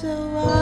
so I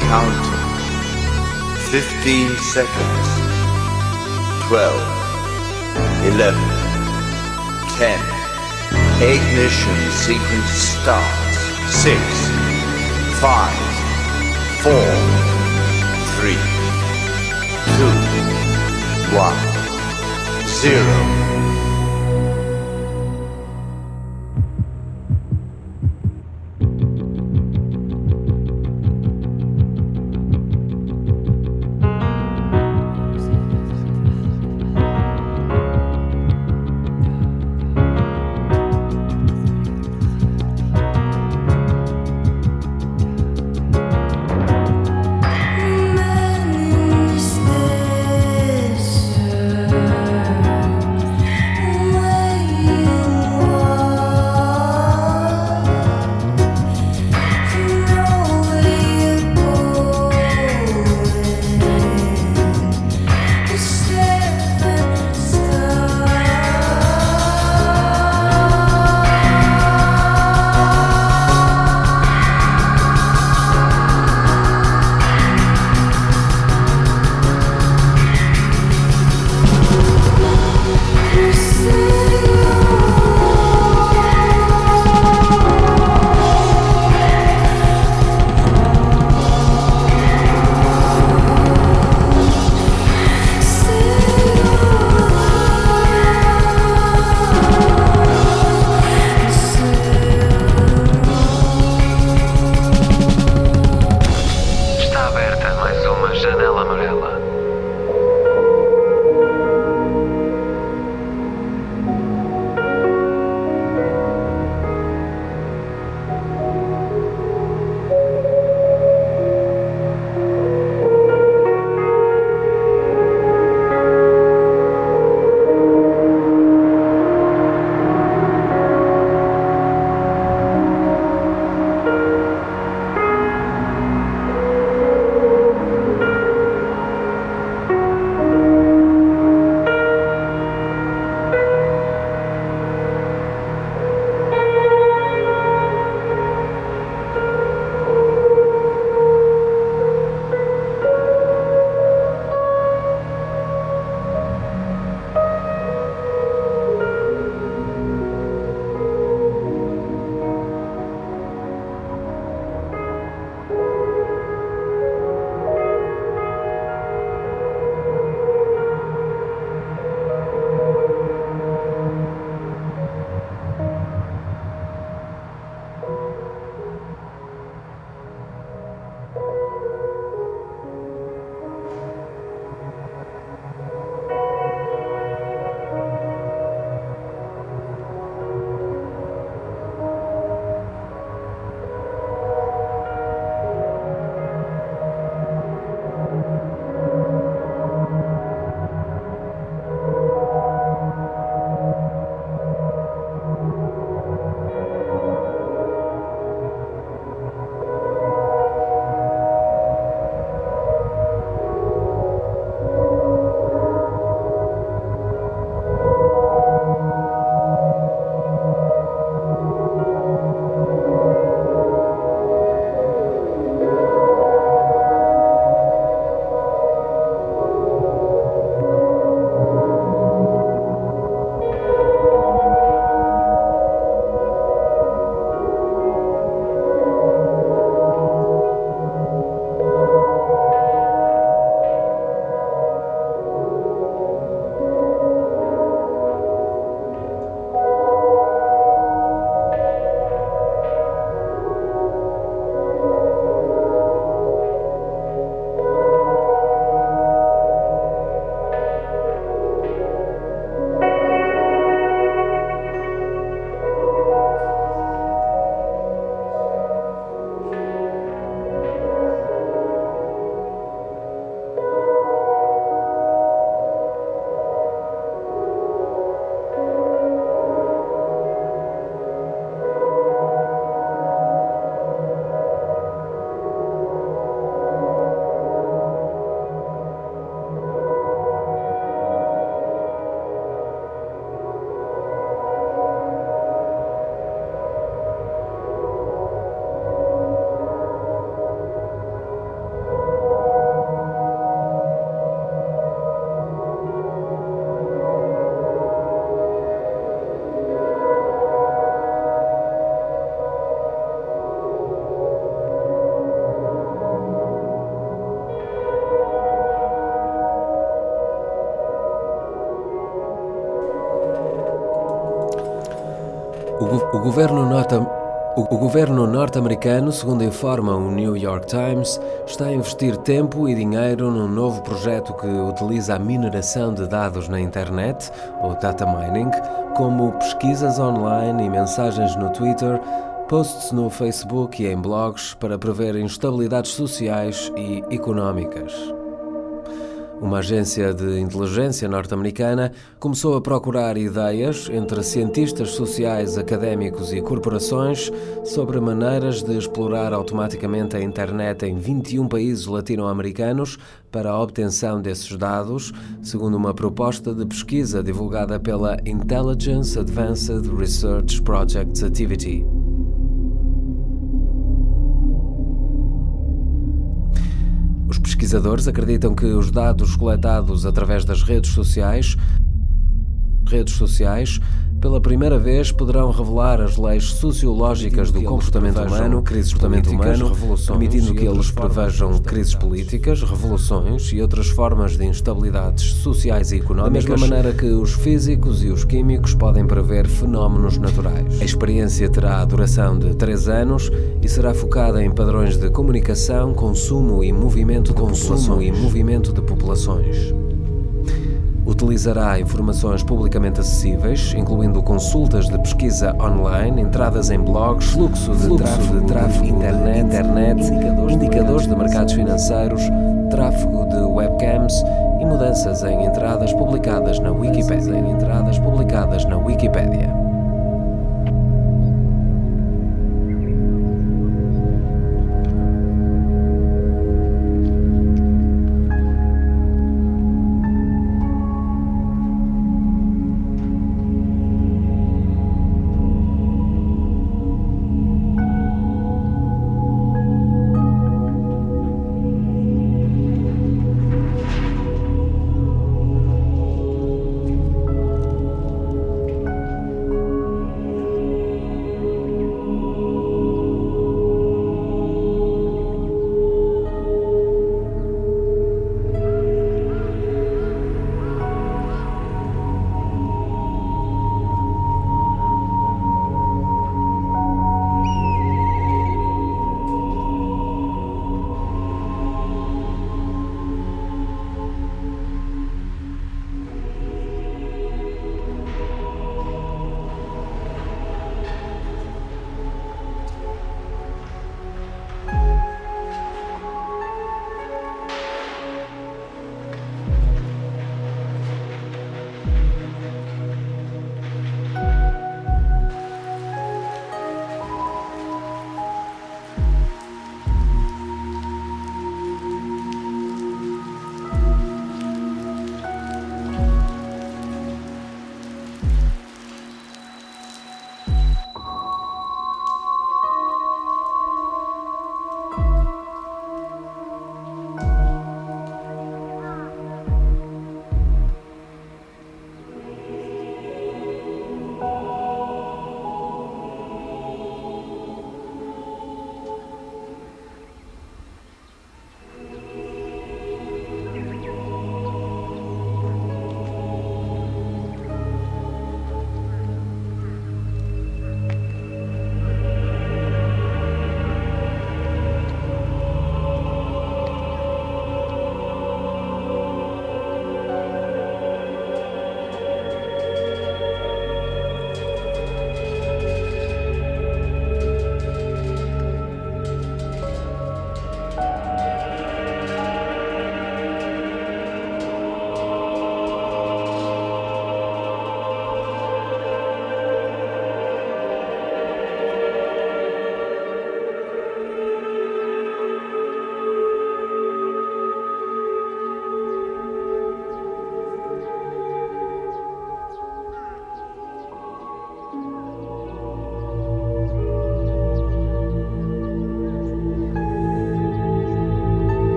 counting. Fifteen seconds. Twelve. Eleven. Ten. Ignition sequence starts. Six. Five. Four. Three. Two. One. Zero. O, governo norte o, governo norte-americano, segundo informa o New York Times, está a investir tempo e dinheiro num novo projeto que utiliza a mineração de dados na internet, ou data mining, como pesquisas online e mensagens no Twitter, posts no Facebook e em blogs para prever instabilidades sociais e económicas uma agência de inteligência norte-americana, começou a procurar ideias entre cientistas sociais, académicos e corporações sobre maneiras de explorar automaticamente a internet em 21 países latino-americanos para a obtenção desses dados, segundo uma proposta de pesquisa divulgada pela Intelligence Advanced Research Projects Activity. Pesquisadores acreditam que os dados coletados através das redes sociais redes sociais pela primeira vez poderão revelar as leis sociológicas do comportamento humano, crises comportamento humano, permitindo que eles prevejam crises políticas, revoluções e outras formas de instabilidades sociais e económicas, da mesma maneira que os físicos e os químicos podem prever fenómenos naturais. A experiência terá a duração de três anos e será focada em padrões de comunicação, consumo e movimento de consumo e movimento de populações. Utilizará informações publicamente acessíveis, incluindo consultas de pesquisa online, entradas em blogs, fluxo de fluxo tráfego, de tráfego internet, internet indicadores, indicadores de mercados financeiros, tráfego de webcams e mudanças em entradas publicadas na Wikipedia. Em entradas publicadas na Wikipedia.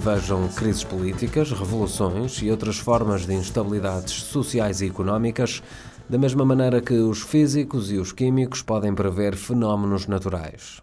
Prevejam crises políticas, revoluções e outras formas de instabilidades sociais e económicas, da mesma maneira que os físicos e os químicos podem prever fenómenos naturais.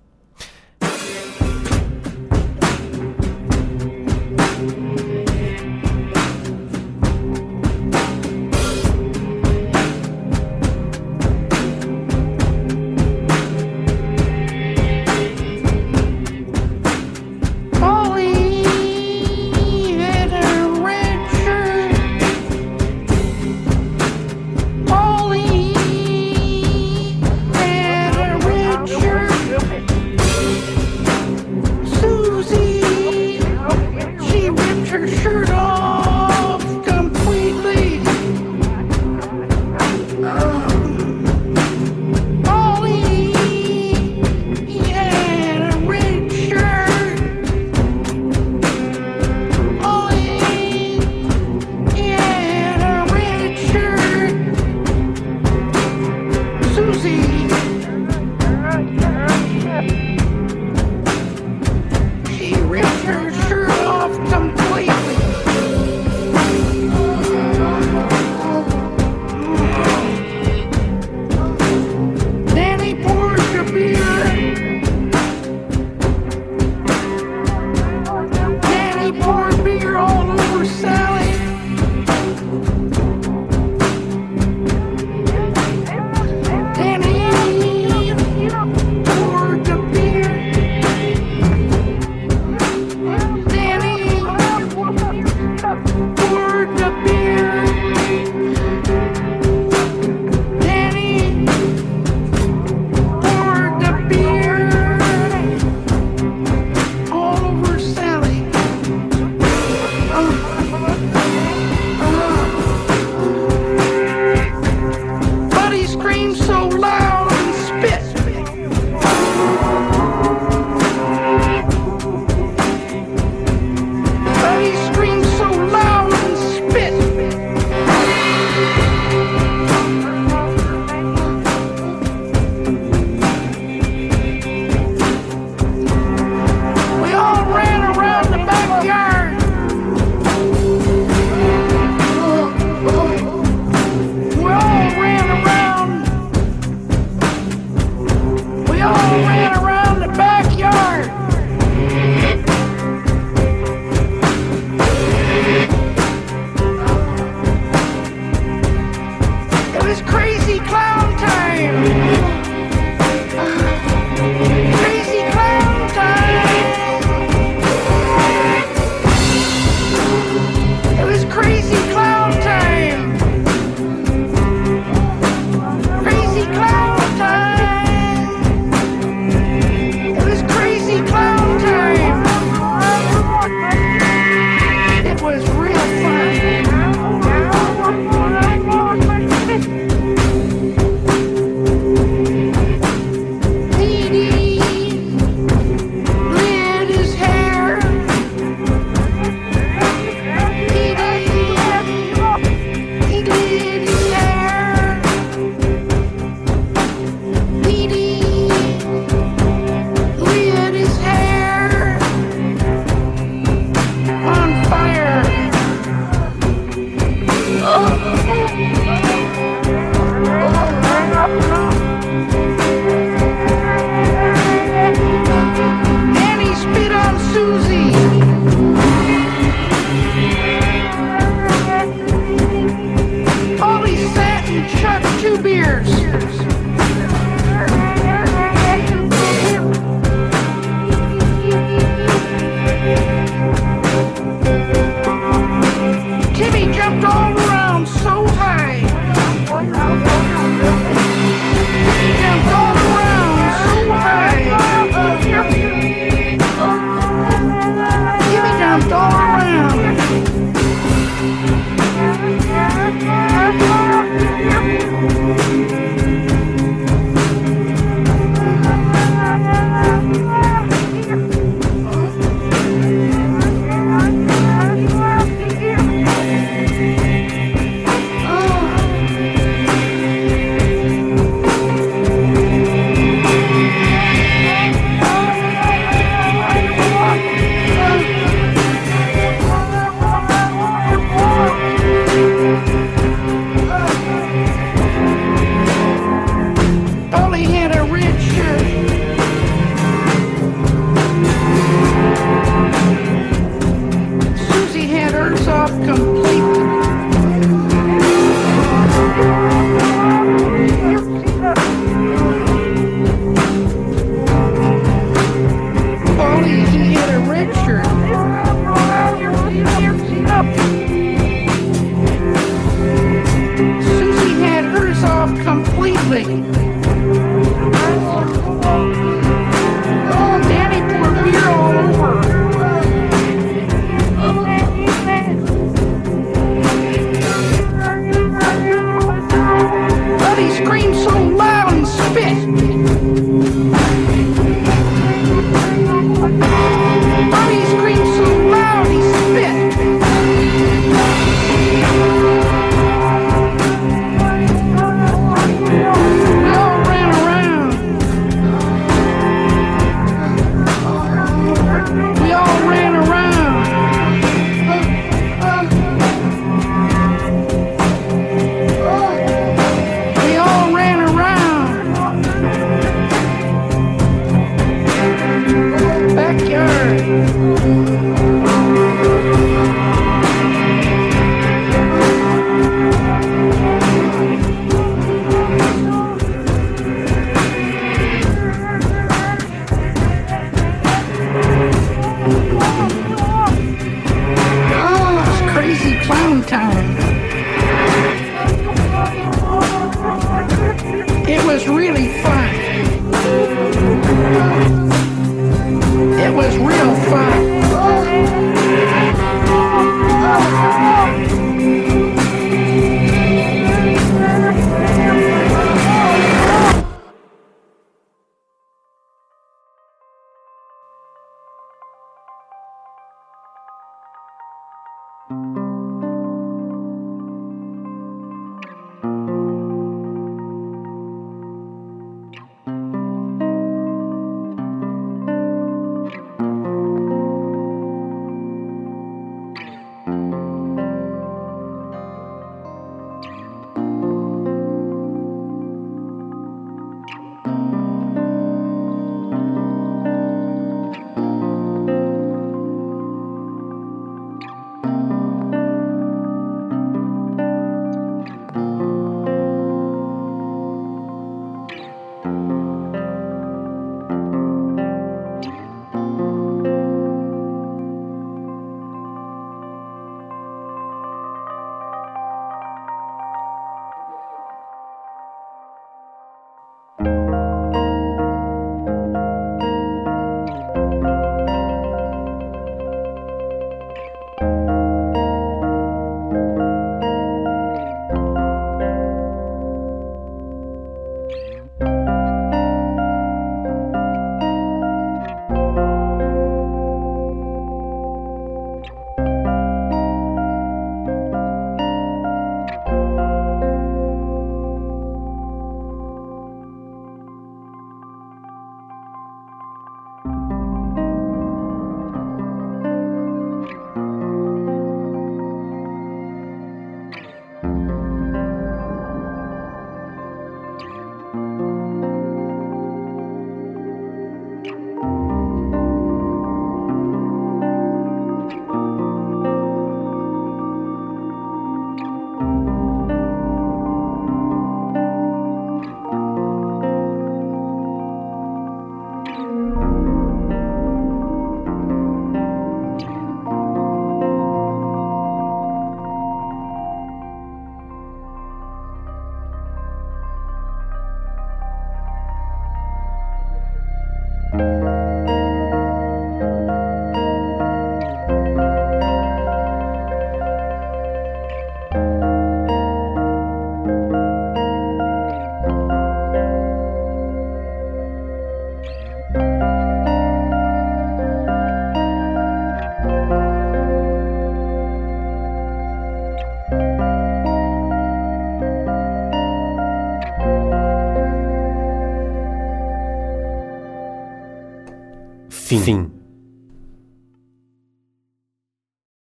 Fim.